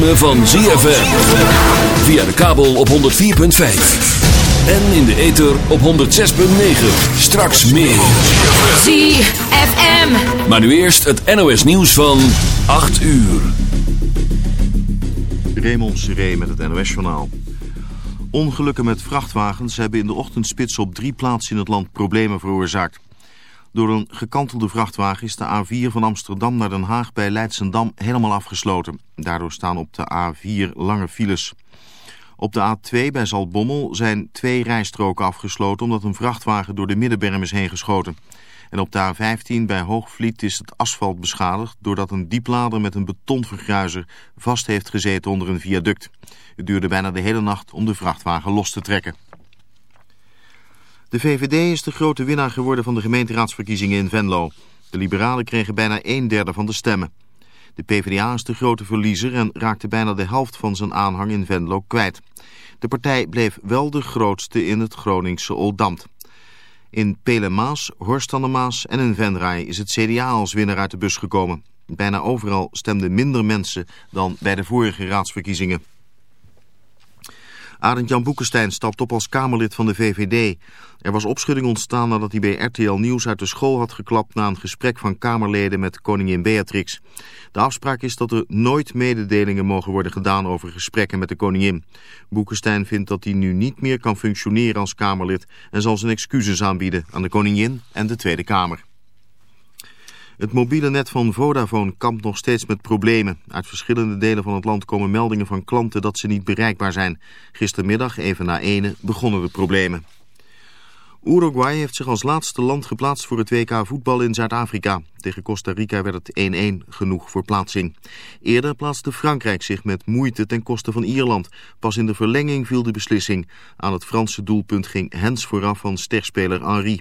ritme van ZFM. Via de kabel op 104.5. En in de ether op 106.9. Straks meer. ZFM. Maar nu eerst het NOS nieuws van 8 uur. Raymond Seré met het NOS-journaal. Ongelukken met vrachtwagens hebben in de ochtendspits op drie plaatsen in het land problemen veroorzaakt. Door een gekantelde vrachtwagen is de A4 van Amsterdam naar Den Haag bij Leidsendam helemaal afgesloten. Daardoor staan op de A4 lange files. Op de A2 bij Zaltbommel zijn twee rijstroken afgesloten omdat een vrachtwagen door de middenberm is heen geschoten. En op de A15 bij Hoogvliet is het asfalt beschadigd doordat een dieplader met een betonvergruizer vast heeft gezeten onder een viaduct. Het duurde bijna de hele nacht om de vrachtwagen los te trekken. De VVD is de grote winnaar geworden van de gemeenteraadsverkiezingen in Venlo. De liberalen kregen bijna een derde van de stemmen. De PvdA is de grote verliezer en raakte bijna de helft van zijn aanhang in Venlo kwijt. De partij bleef wel de grootste in het Groningse Oldamt. In Pelemaas, Horst aan de Maas en in Venray is het CDA als winnaar uit de bus gekomen. Bijna overal stemden minder mensen dan bij de vorige raadsverkiezingen. Arend-Jan Boekenstein stapt op als Kamerlid van de VVD. Er was opschudding ontstaan nadat hij bij RTL Nieuws uit de school had geklapt... na een gesprek van Kamerleden met koningin Beatrix. De afspraak is dat er nooit mededelingen mogen worden gedaan over gesprekken met de koningin. Boekenstein vindt dat hij nu niet meer kan functioneren als Kamerlid... en zal zijn excuses aanbieden aan de koningin en de Tweede Kamer. Het mobiele net van Vodafone kampt nog steeds met problemen. Uit verschillende delen van het land komen meldingen van klanten dat ze niet bereikbaar zijn. Gistermiddag, even na ene, begonnen de problemen. Uruguay heeft zich als laatste land geplaatst voor het WK voetbal in Zuid-Afrika. Tegen Costa Rica werd het 1-1 genoeg voor plaatsing. Eerder plaatste Frankrijk zich met moeite ten koste van Ierland. Pas in de verlenging viel de beslissing. Aan het Franse doelpunt ging Hens vooraf van sterspeler Henri.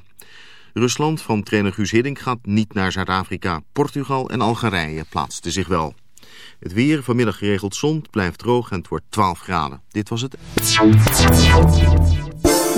Rusland van trainer Guus Hiddink gaat niet naar Zuid-Afrika. Portugal en Algerije plaatsten zich wel. Het weer, vanmiddag geregeld zon, blijft droog en het wordt 12 graden. Dit was het.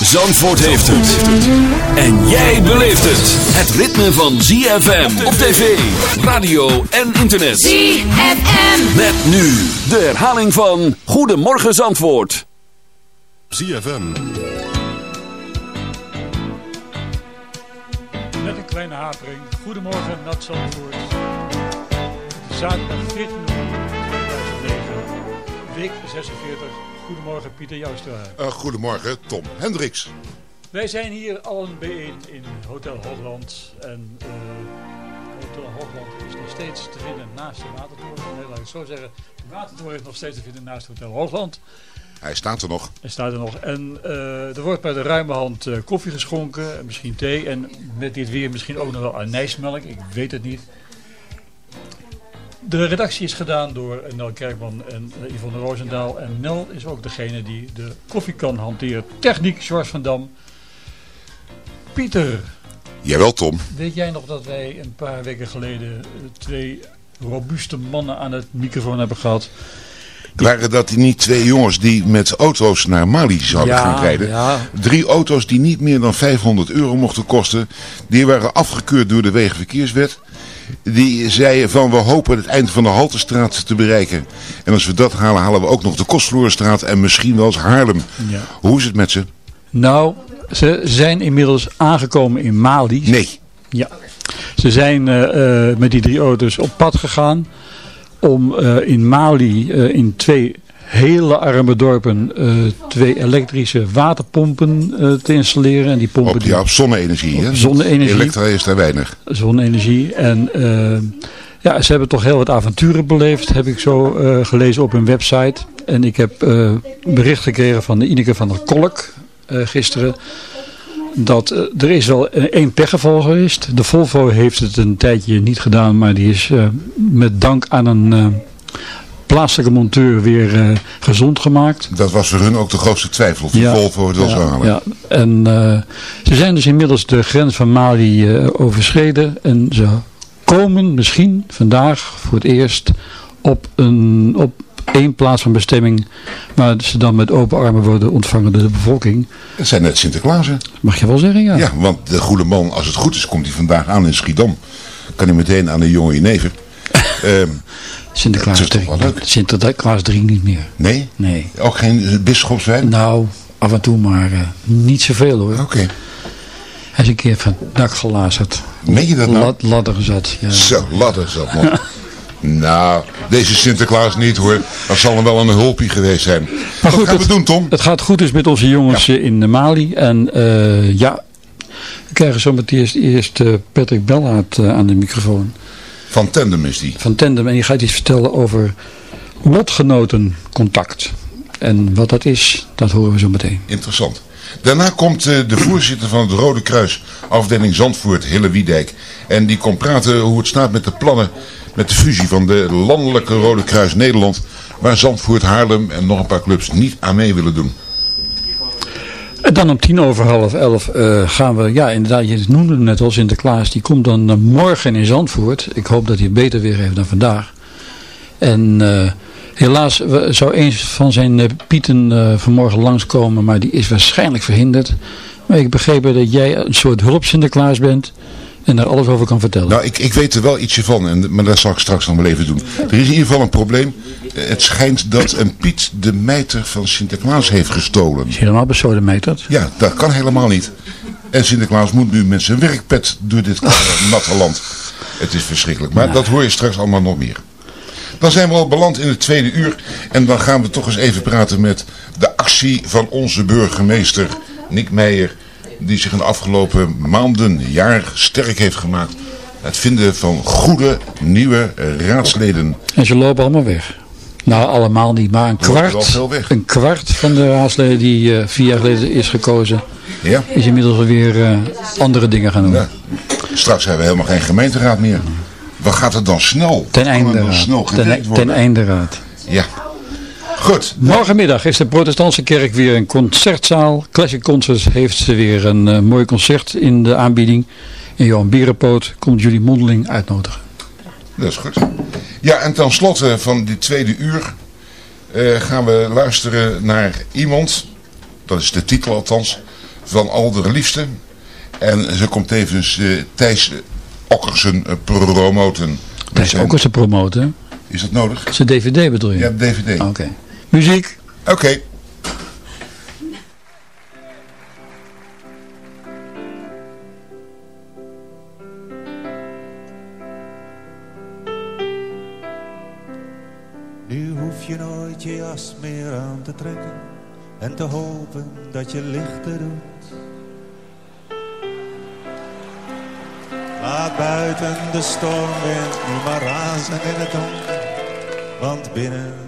Zandvoort heeft het. En jij beleeft het. Het ritme van ZFM op tv, radio en internet. ZFM. Met nu de herhaling van Goedemorgen Zandvoort. ZFM. Met een kleine hapering. Goedemorgen, Nat Zandvoort. Zaterdag 14 november 2009, week 46. Goedemorgen, Pieter Joustra. Eh, goedemorgen, Tom Hendricks. Wij zijn hier allen bijeen in Hotel Hoogland. En eh, Hotel Hoogland is nog steeds te vinden naast de Watertoren. Nee, laat ik het zo zeggen. De Watertoren is nog steeds te vinden naast Hotel Hoogland. Hij staat er nog. Er staat er nog. En eh, er wordt bij de ruime hand koffie geschonken, en misschien thee. En met dit weer misschien ook nog wel anijsmelk. Ik weet het niet. De redactie is gedaan door Nel Kerkman en eh, Yvonne Roosendaal. En Nel is ook degene die de koffiekan hanteert. Techniek, George van Dam. Pieter, Jawel, Tom. weet jij nog dat wij een paar weken geleden eh, twee robuuste mannen aan het microfoon hebben gehad. Waren dat niet twee jongens die met auto's naar Mali zouden Ja, gaan rijden? ja. Drie auto's die niet meer dan 500 euro mochten kosten. Die waren afgekeurd door de Wegenverkeerswet. Die zeiden van we hopen het eind van de Haltestraat te bereiken. En als we dat halen, halen we ook nog de Kostvloerstraat en misschien wel eens Haarlem. Ja. Hoe is het met ze? Nou, ze zijn inmiddels aangekomen in Mali. Nee. Ja. Ze zijn eh, eh, met die drie auto's op pad gegaan om eh, in Mali in twee hele arme dorpen eh, twee elektrische waterpompen eh, te installeren. En die pompen Op, die ja, op zonne-energie. hè? Zonne-energie. Elektra is daar weinig. zonne-energie. En eh, ja, ze hebben toch heel wat avonturen beleefd, heb ik zo gelezen op hun website. En ik heb bericht gekregen van de Ineke van der Kolk gisteren. Dat er is wel één pechgeval geweest. De Volvo heeft het een tijdje niet gedaan, maar die is met dank aan een plaatselijke monteur weer eh, gezond gemaakt. Dat was voor hun ook de grootste twijfel. Of Ja. Volvo het wel zou halen. Ja, en eh, ze zijn dus inmiddels de grens van Mali eh, overschreden. En ze komen misschien vandaag voor het eerst op, een, op één plaats van bestemming. Waar ze dan met open armen worden ontvangen door de bevolking. Het zijn net Sinterklaasen. Mag je wel zeggen, ja. Ja, want de goede man, als het goed is, komt hij vandaag aan in Schiedam. Kan hij meteen aan de jonge jenever. Sinterklaas Het is toch 3. wel leuk. Sinterklaas 3 niet meer. nee? Nee. Ook geen bisschopswijn? Nou, af en toe maar eh, niet zoveel hoor. Oké. Hij is een keer van het dak gelazerd. Meen je dat nou? Lad, ladder gezet. Ja. Zo, ladder zat nog. nou, deze Sinterklaas niet hoor. Dat zal hem wel een hulpje geweest zijn. Wat goed, gaan we het- doen, Tom? Het gaat goed dus met onze jongens eh, in Mali. En eh, ja, we krijgen zometeen eerst, eerst eh, Patrick Bellaert aan de microfoon Van Tandem is die. van Tandem. En die gaat iets vertellen over lotgenotencontact. En wat dat is, dat horen we zo meteen. Interessant. Daarna komt eh, de voorzitter van het Rode Kruis, afdeling Zandvoort, Hille Wiedijk. En die komt praten hoe het staat met de plannen met de fusie van de landelijke Rode Kruis Nederland. Waar Zandvoort, Haarlem en nog een paar clubs niet aan mee willen doen. En dan om tien over half elf eh, gaan we, ja inderdaad, je noemde hem net al, Sinterklaas. Die komt dan eh, morgen in Zandvoort. Ik hoop dat hij het beter weer heeft dan vandaag. En eh, helaas zou een van zijn eh, pieten eh, vanmorgen langskomen, maar die is waarschijnlijk verhinderd. Maar ik begreep dat jij een soort hulp Sinterklaas bent en daar alles over kan vertellen. Nou, ik, ik weet er wel ietsje van, en, maar dat zal ik straks nog wel even doen. Er is in ieder geval een probleem. Eh, Het schijnt dat een Piet de mijter van Sinterklaas heeft gestolen. is helemaal besodemijterd. Ja, dat kan helemaal niet. En Sinterklaas moet nu met zijn werkpet door dit eh, natte land. Het is verschrikkelijk. Maar dat hoor je straks allemaal nog meer. Dan zijn we al beland in het tweede uur. En dan gaan we toch eens even praten met de actie van onze burgemeester Nick Meijer. Die zich in de afgelopen maanden, jaar sterk heeft gemaakt. Het vinden van goede nieuwe raadsleden. En ze lopen allemaal weg. Nou, allemaal niet, maar een kwart, een kwart van de raadsleden die eh, vier jaar geleden is gekozen, Ja? is inmiddels alweer eh, andere dingen gaan doen. ja. Straks hebben we helemaal geen gemeenteraad meer. Wat gaat het dan snel? Ten einde raad. Ten, einde raad. Ja. Goed. Morgenmiddag is de protestantse kerk weer een concertzaal. Classic Concerts heeft ze weer een eh, mooi concert in de aanbieding. En Johan Bierenpoot komt jullie mondeling uitnodigen. Dat is goed. Ja, en ten slotte van dit tweede uur eh, gaan we luisteren naar iemand, dat is de titel althans, van Alderliefste. En ze komt tevens eh, Thijs Okkersen eh, promoten. Is zijn- te promoten. Is dat nodig? Zijn dvd bedoel je? Ja, DVD. Oké. Muziek. Oké. Nu hoef je nooit je jas meer aan te trekken en te hopen dat je lichter doet. Laat buiten de stormwind nu maar razen in het donker, want binnen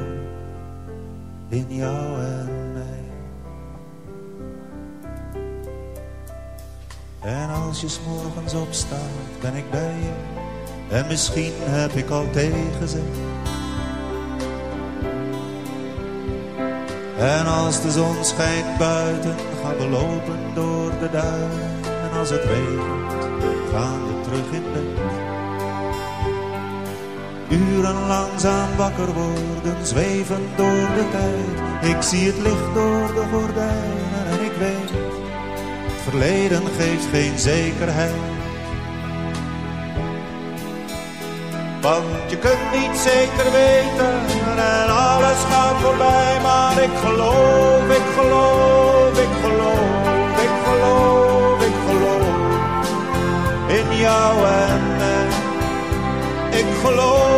in jou en mij. En als je s'morgens opstaat, ben ik bij je. En misschien heb ik al tegenzegd. En als de zon schijnt buiten, gaan we lopen door de duinen. En als het regent, gaan we terug in bed. Uren langzaam wakker worden, zweven door de tijd. Ik zie het licht door de gordijnen en ik weet, verleden geeft geen zekerheid. Want je kunt niet zeker weten en alles gaat voorbij. Maar ik geloof, ik geloof, ik geloof, ik geloof, ik geloof in jou en mij. Ik geloof,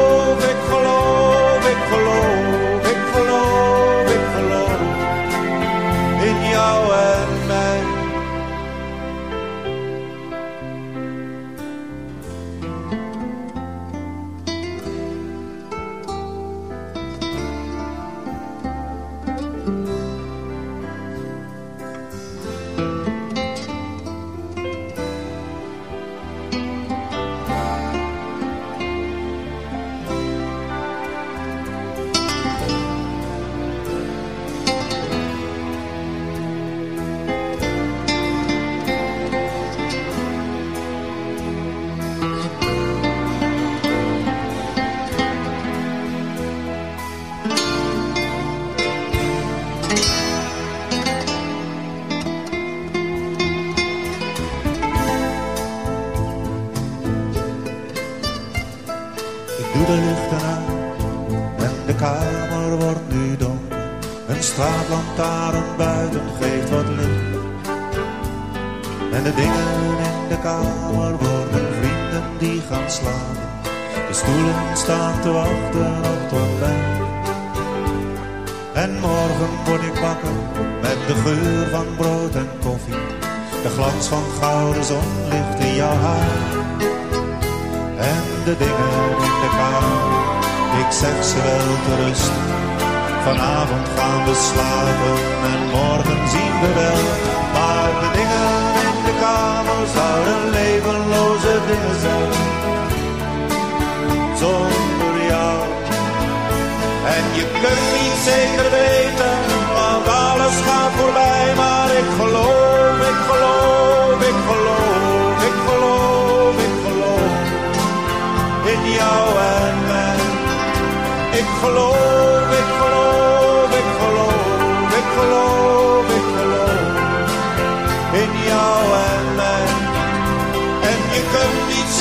zouden levenloze dingen zijn. Zonder jou. En je kunt niet zeker weten, want alles gaat voorbij. Maar ik geloof, ik geloof, ik geloof, ik geloof, ik geloof in jou en mij. Ik geloof,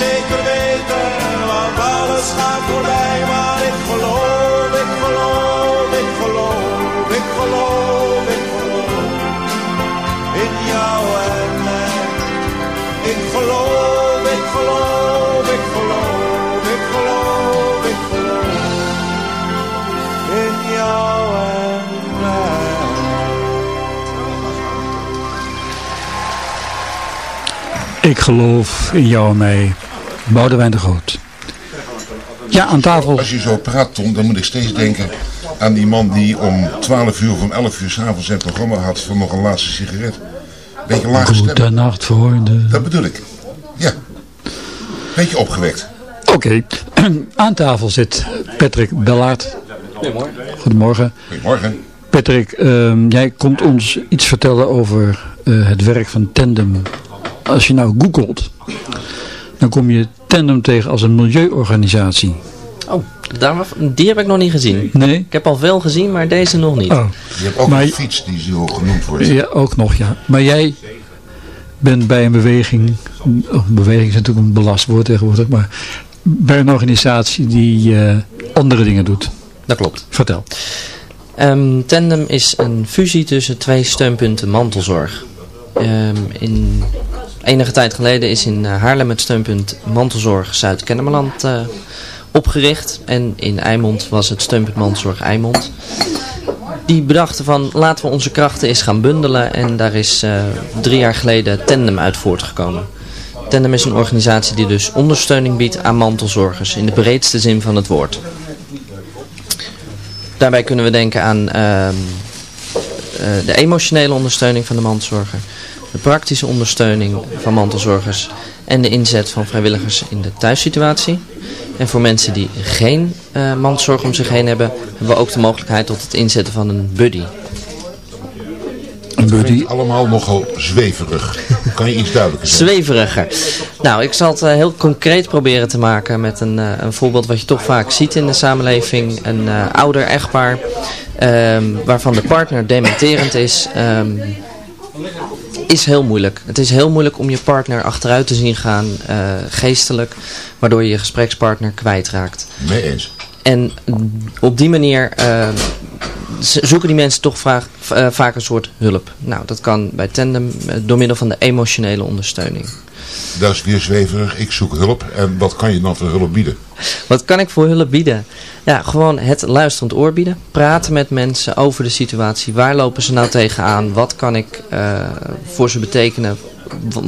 zeker weten, want alles gaat voorbij. Maar ik geloof, ik geloof, ik geloof, ik geloof, ik geloof in jou en mij. Ik geloof, ik geloof, ik geloof, ik geloof, ik geloof in jou en mij. Ik geloof in jou en mij. Boudewijn de Groot. Ja, aan tafel. Als je zo praat, Tom, dan moet ik steeds denken aan die man die om 12 uur of om 11 uur s'avonds zijn programma had voor nog een laatste sigaret. Beetje stem. Goedenacht, vrienden. Dat bedoel ik. Ja. Beetje opgewekt. Oké, aan tafel zit Patrick Bellaert. Goedemorgen. Goedemorgen. Patrick, ehm, jij komt ons iets vertellen over eh, het werk van Tandem. Als je nou googelt, dan kom je Tandem tegen als een milieuorganisatie. Oh, daar, die heb ik nog niet gezien. Nee? Ik heb al veel gezien, maar deze nog niet. Oh, Je hebt ook Maar- een fiets die zo genoemd wordt. ja, ook nog ja. Maar jij bent bij een beweging, oh, beweging is natuurlijk een belast woord tegenwoordig, maar bij een organisatie die eh, andere dingen doet. Dat klopt. Vertel. Ehm, Tandem is een fusie tussen twee steunpunten mantelzorg. Ehm, in enige tijd geleden is in eh, Haarlem het steunpunt Mantelzorg Zuid-Kennemerland eh, opgericht. En in Eimond was het steunpunt Mantelzorg Eimond. Die bedachten van laten we onze krachten eens gaan bundelen. En daar is eh, drie jaar geleden Tandem uit voortgekomen. Tandem is een organisatie die dus ondersteuning biedt aan mantelzorgers in de breedste zin van het woord. daarbij kunnen we denken aan ehm, eh, de emotionele ondersteuning van de mantelzorger, de praktische ondersteuning van mantelzorgers en de inzet van vrijwilligers in de thuissituatie. En voor mensen die geen uh, mantelzorg om zich heen hebben, hebben we ook de mogelijkheid tot het inzetten van een buddy. Een buddy? allemaal nogal zweverig. Kan je iets duidelijker zeggen? Zweveriger. Nou, ik zal het uh, heel concreet proberen te maken met een, uh, een voorbeeld wat je toch vaak ziet in de samenleving. Een uh, ouder echtpaar um, waarvan de partner dementerend is. Um, is heel moeilijk. Het is heel moeilijk om je partner achteruit te zien gaan, geestelijk, waardoor je je gesprekspartner kwijtraakt. Mee eens. En op die manier uh, zoeken die mensen toch vaak, uh, vaak een soort hulp. Nou, dat kan bij Tandem uh, door middel van de emotionele ondersteuning. Dat is weer zweverig. Ik zoek hulp. En wat kan je dan voor hulp bieden? Wat kan ik voor hulp bieden? Ja, gewoon het luisterend oor bieden. Praten met mensen over de situatie. Waar lopen ze nou tegenaan? Wat kan ik voor ze betekenen?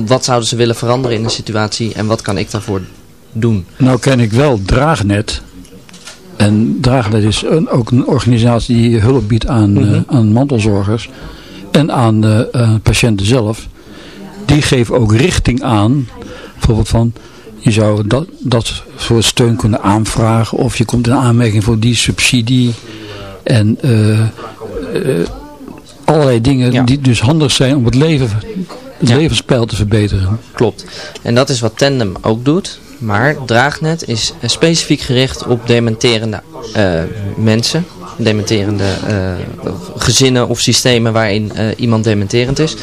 Wat zouden ze willen veranderen in de situatie? En wat kan ik daarvoor doen? Nou ken ik wel Draagnet. En Draagnet is een, ook een organisatie die hulp biedt aan, mm -hmm. uh, aan mantelzorgers en aan de uh, patiënten zelf. Die geven ook richting aan, bijvoorbeeld van, je zou dat, dat voor steun kunnen aanvragen of je komt in aanmerking voor die subsidie. En uh, allerlei dingen ja. die dus handig zijn om het leven, het ja. levenspeil te verbeteren. Klopt. En dat is wat Tandem ook doet. Maar Draagnet is specifiek gericht op dementerende uh, mensen. Dementerende uh, gezinnen of systemen waarin uh, iemand dementerend is.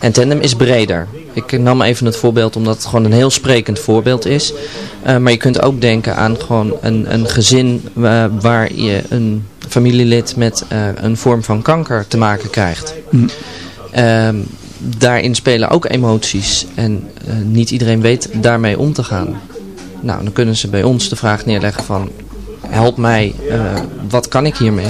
En Tandem is breder. Ik nam even het voorbeeld omdat het gewoon een heel sprekend voorbeeld is. maar je kunt ook denken aan gewoon een, een gezin waar je een familielid met een vorm van kanker te maken krijgt. Mm. daarin spelen ook emoties. En niet iedereen weet daarmee om te gaan. Nou, dan kunnen ze bij ons de vraag neerleggen van, help mij, uh, wat kan ik hiermee?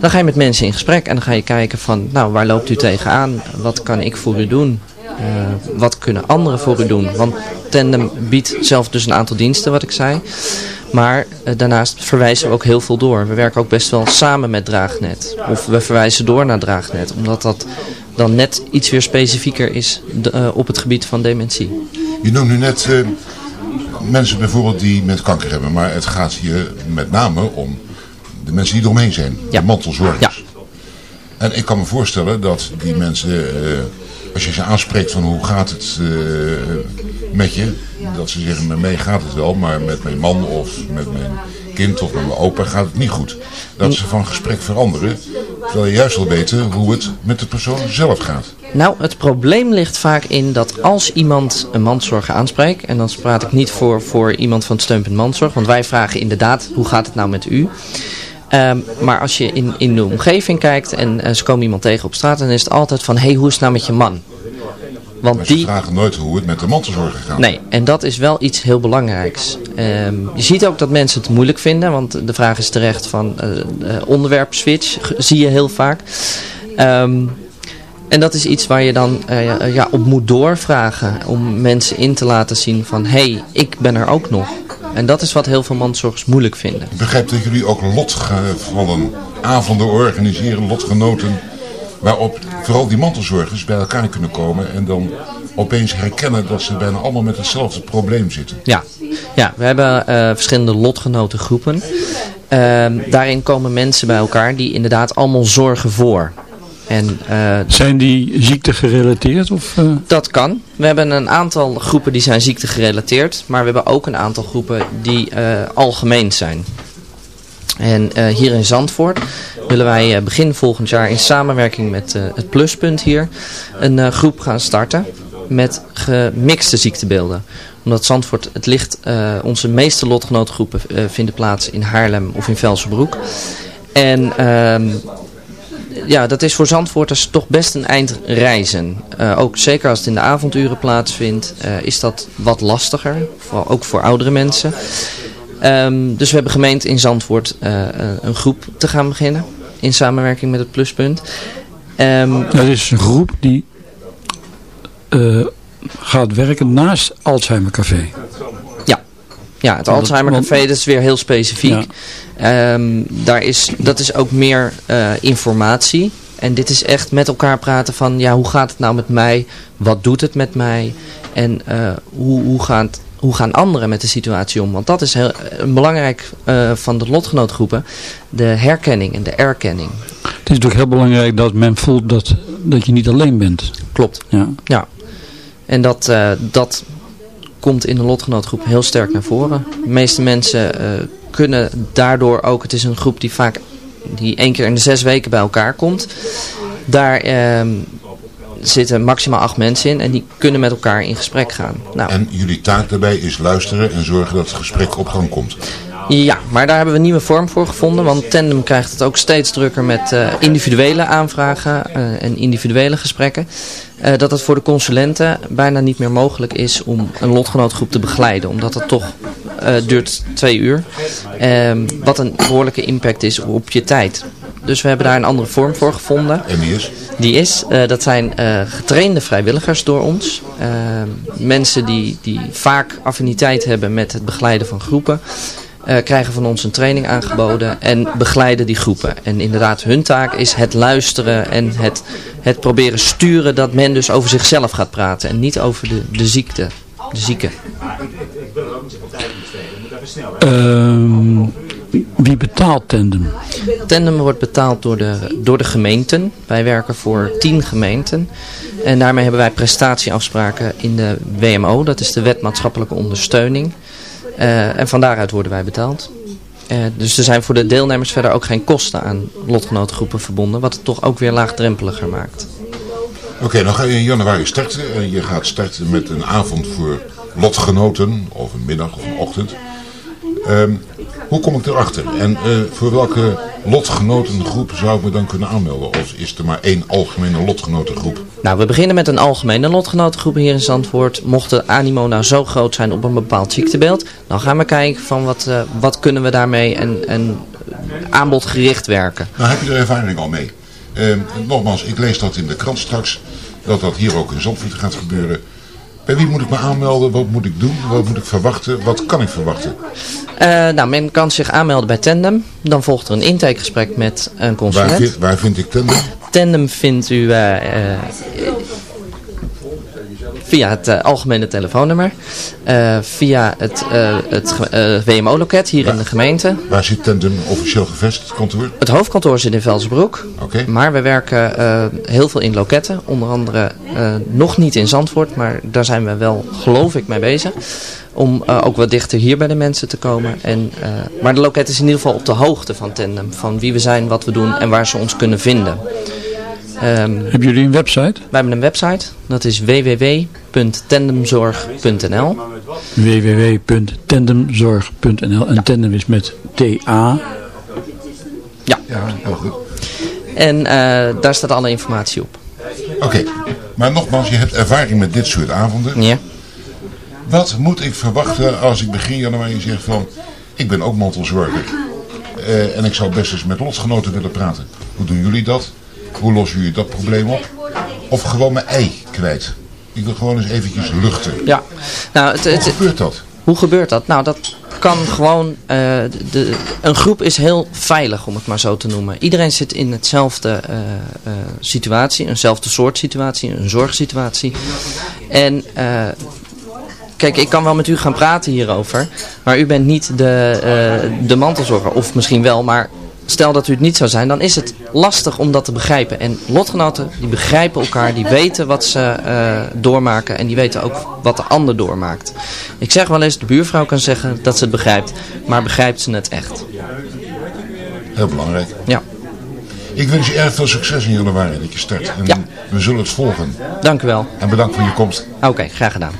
Dan ga je met mensen in gesprek en dan ga je kijken van, nou, waar loopt u tegenaan? Wat kan ik voor u doen? Uh, wat kunnen anderen voor u doen? Want Tandem biedt zelf dus een aantal diensten, wat ik zei. Maar uh, daarnaast verwijzen we ook heel veel door. We werken ook best wel samen met Draagnet. Of we verwijzen door naar Draagnet. Omdat dat dan net iets weer specifieker is op het gebied van dementie. Je noemt nu net mensen bijvoorbeeld die met kanker hebben. Maar het gaat hier met name om de mensen die eromheen zijn. Ja. De mantelzorgers. Ja. En ik kan me voorstellen dat die mensen, uh, als je ze aanspreekt van hoe gaat het uh, met je. Dat ze zeggen met mij gaat het wel, maar met mijn man of met mijn kind of met mijn opa gaat het niet goed. Dat ze van gesprek veranderen. Terwijl je juist wil weten hoe het met de persoon zelf gaat. Nou, het probleem ligt vaak in dat als iemand een mandzorger aanspreekt, en dan praat ik niet voor, voor iemand van het steunpunt mandzorg, want wij vragen inderdaad, hoe gaat het nou met u? Um, maar als je in, in de omgeving kijkt en ze komen iemand tegen op straat, dan is het altijd van, hé, hey, hoe is het nou met je man? Want maar ze die... vragen nooit hoe het met de mantelzorger gaat. Nee, en dat is wel iets heel belangrijks. Um, je ziet ook dat mensen het moeilijk vinden, want de vraag is terecht van uh, onderwerpswitch, zie je heel vaak. Um, en dat is iets waar je dan uh, ja, op moet doorvragen. Om mensen in te laten zien van, hé, hey, ik ben er ook nog. En dat is wat heel veel mandzorgers moeilijk vinden. Ik begrijp dat jullie ook lotgevallen avonden organiseren, lotgenoten. Waarop vooral die mantelzorgers bij elkaar kunnen komen. En dan opeens herkennen dat ze bijna allemaal met hetzelfde probleem zitten. Ja, ja we hebben uh, verschillende lotgenotengroepen. Uh, daarin komen mensen bij elkaar die inderdaad allemaal zorgen voor. En, uh, zijn die ziekte gerelateerd? Of, uh... Dat kan. We hebben een aantal groepen die zijn ziekte gerelateerd. Maar we hebben ook een aantal groepen die uh, algemeen zijn. En hier in Zandvoort willen wij begin volgend jaar in samenwerking met het Pluspunt hier een groep gaan starten met gemixte ziektebeelden. Omdat Zandvoort, het ligt, onze meeste lotgenotengroepen vinden plaats in Haarlem of in Velsenbroek. En ehm, ja, dat is voor Zandvoorters toch best een eind reizen. Ook zeker als het in de avonduren plaatsvindt, is dat wat lastiger. Vooral ook voor oudere mensen. Um, dus we hebben gemeend in Zandvoort een groep te gaan beginnen. In samenwerking met het Pluspunt. Um, dat is een groep die gaat werken naast Alzheimer Café. Ja. Ja, het Alzheimer Café dat is weer heel specifiek. Ehm, daar is, dat is ook meer eh, informatie. En dit is echt met elkaar praten van, ja, hoe gaat het nou met mij? Wat doet het met mij? En eh, hoe, hoe, gaat, hoe gaan anderen met de situatie om? Want dat is heel, een belangrijk eh, van de lotgenootgroepen. De herkenning en de erkenning. Het is natuurlijk heel belangrijk dat men voelt dat, dat je niet alleen bent. Klopt. Ja. Ja. En dat, eh, dat komt in de lotgenootgroep heel sterk naar voren. De meeste mensen eh, kunnen daardoor ook, het is een groep die vaak die één keer in de zes weken bij elkaar komt. Daar ehm, zitten maximaal acht mensen in en die kunnen met elkaar in gesprek gaan. Nou, En jullie taak daarbij is luisteren en zorgen dat het gesprek op gang komt. Ja, maar daar hebben we een nieuwe vorm voor gevonden. Want Tandem krijgt het ook steeds drukker met eh, individuele aanvragen eh, en individuele gesprekken. Eh, dat het voor de consulenten bijna niet meer mogelijk is om een lotgenootgroep te begeleiden. Omdat het toch duurt twee uur. Ehm, wat een behoorlijke impact is op je tijd. Dus we hebben daar een andere vorm voor gevonden. En die is? Die is, eh, dat zijn eh, getrainde vrijwilligers door ons. Ehm, mensen die, die vaak affiniteit hebben met het begeleiden van groepen. eh, krijgen van ons een training aangeboden en begeleiden die groepen. En inderdaad, hun taak is het luisteren en het, het proberen sturen dat men dus over zichzelf gaat praten. En niet over de, de ziekte, de zieke. Ehm, wie betaalt Tandem? Tandem wordt betaald door de, door de gemeenten. Wij werken voor 10 gemeenten. En daarmee hebben wij prestatieafspraken in de WMO. Dat is de Wet Maatschappelijke Ondersteuning. Eh, en van daaruit worden wij betaald. Eh, dus er zijn voor de deelnemers verder ook geen kosten aan lotgenotengroepen verbonden. Wat het toch ook weer laagdrempeliger maakt. Oké, dan ga je in januari starten. En je gaat starten met een avond voor lotgenoten, of een middag of een ochtend. Ehm, hoe kom ik erachter? En eh, voor welke lotgenotengroep zou ik me dan kunnen aanmelden? Of is er maar één algemene lotgenotengroep? Nou, we beginnen met een algemene lotgenotengroep hier in Zandvoort. Mocht de animo nou zo groot zijn op een bepaald ziektebeeld, dan gaan we kijken van wat, eh, wat kunnen we daarmee en, en aanbodgericht werken. Nou, heb je er ervaring al mee? Ehm, nogmaals, ik lees dat in de krant straks, dat dat hier ook in Zandvoort gaat gebeuren. Bij wie moet ik me aanmelden? Wat moet ik doen? Wat moet ik verwachten? Wat kan ik verwachten? Eh, nou, men kan zich aanmelden bij Tandem. Dan volgt er een intakegesprek met een Waar, consulent. vind- waar vind ik Tandem? Tandem vindt u eh, eh, via het eh, algemene telefoonnummer. eh, via het, eh, het WMO-loket hier in de gemeente. Waar zit Tandem officieel gevestigd kantoor? Het hoofdkantoor zit in Velsenbroek. Oké. Maar we werken heel veel in loketten. Onder andere nog niet in Zandvoort. Maar daar zijn we wel, geloof ik, mee bezig. Om ook wat dichter hier bij de mensen te komen. En, maar de loket is in ieder geval op de hoogte van Tandem. Van wie we zijn, wat we doen en waar ze ons kunnen vinden. Ehm, Hebben jullie een website? wij hebben een website. Dat is www.tandemzorg.nl www.tandemzorg.nl En tandem is met T-A. Ja. Ja, heel goed. En eh, daar staat alle informatie op. Oké, maar nogmaals, je hebt ervaring met dit soort avonden. Ja. Wat moet ik verwachten als ik begin januari zeg van, ik ben ook mantelzorger. Eh, en ik zou best eens met lotgenoten willen praten. Hoe doen jullie dat? Hoe lossen jullie dat probleem op? Of gewoon mijn ei kwijt. Ik wil gewoon eens eventjes luchten. Ja. Nou, het, Hoe het, gebeurt dat? Hoe gebeurt dat? Nou, dat kan gewoon... eh, de, een groep is heel veilig, om het maar zo te noemen. Iedereen zit in hetzelfde eh, eh, situatie, eenzelfde soort situatie, een zorgsituatie. En... Kijk, ik kan wel met u gaan praten hierover, maar u bent niet de, de mantelzorger. Of misschien wel, maar stel dat u het niet zou zijn, dan is het lastig om dat te begrijpen. En lotgenoten, die begrijpen elkaar, die weten wat ze eh, doormaken en die weten ook wat de ander doormaakt. Ik zeg wel eens, de buurvrouw kan zeggen dat ze het begrijpt, maar begrijpt ze het echt? Heel belangrijk. Ja. Ik wens je erg veel succes in januari dat je start. En Ja. we zullen het volgen. Dank u wel. En bedankt voor je komst. Oké, graag gedaan.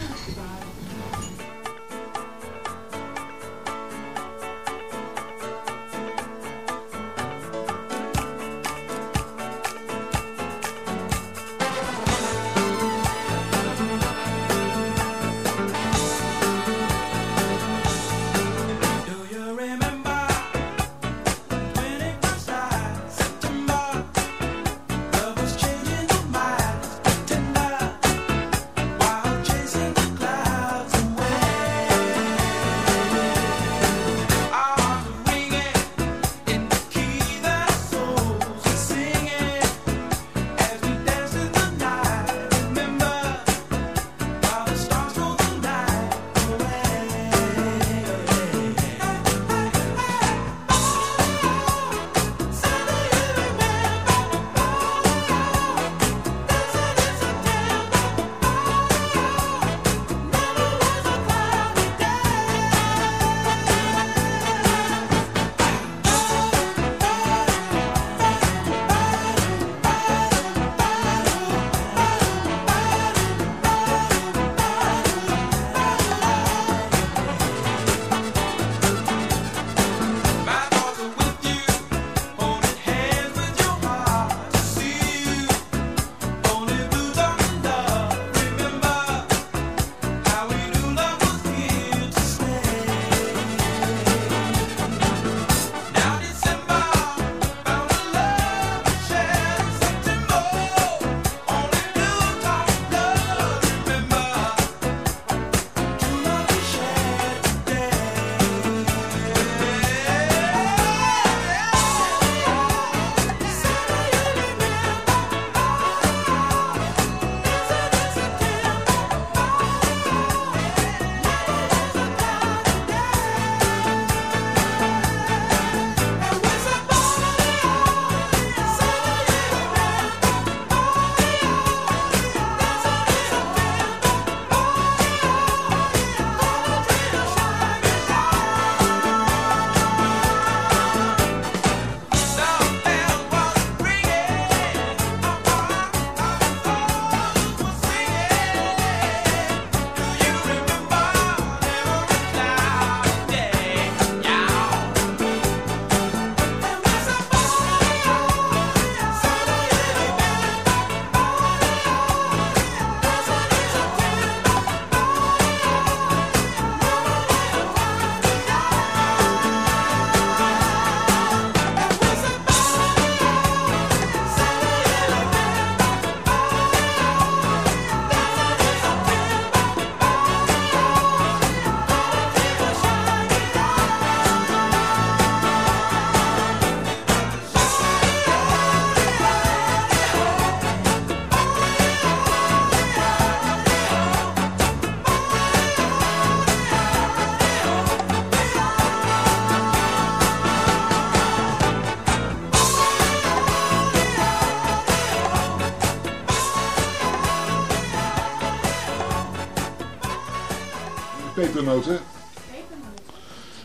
Pepernoten?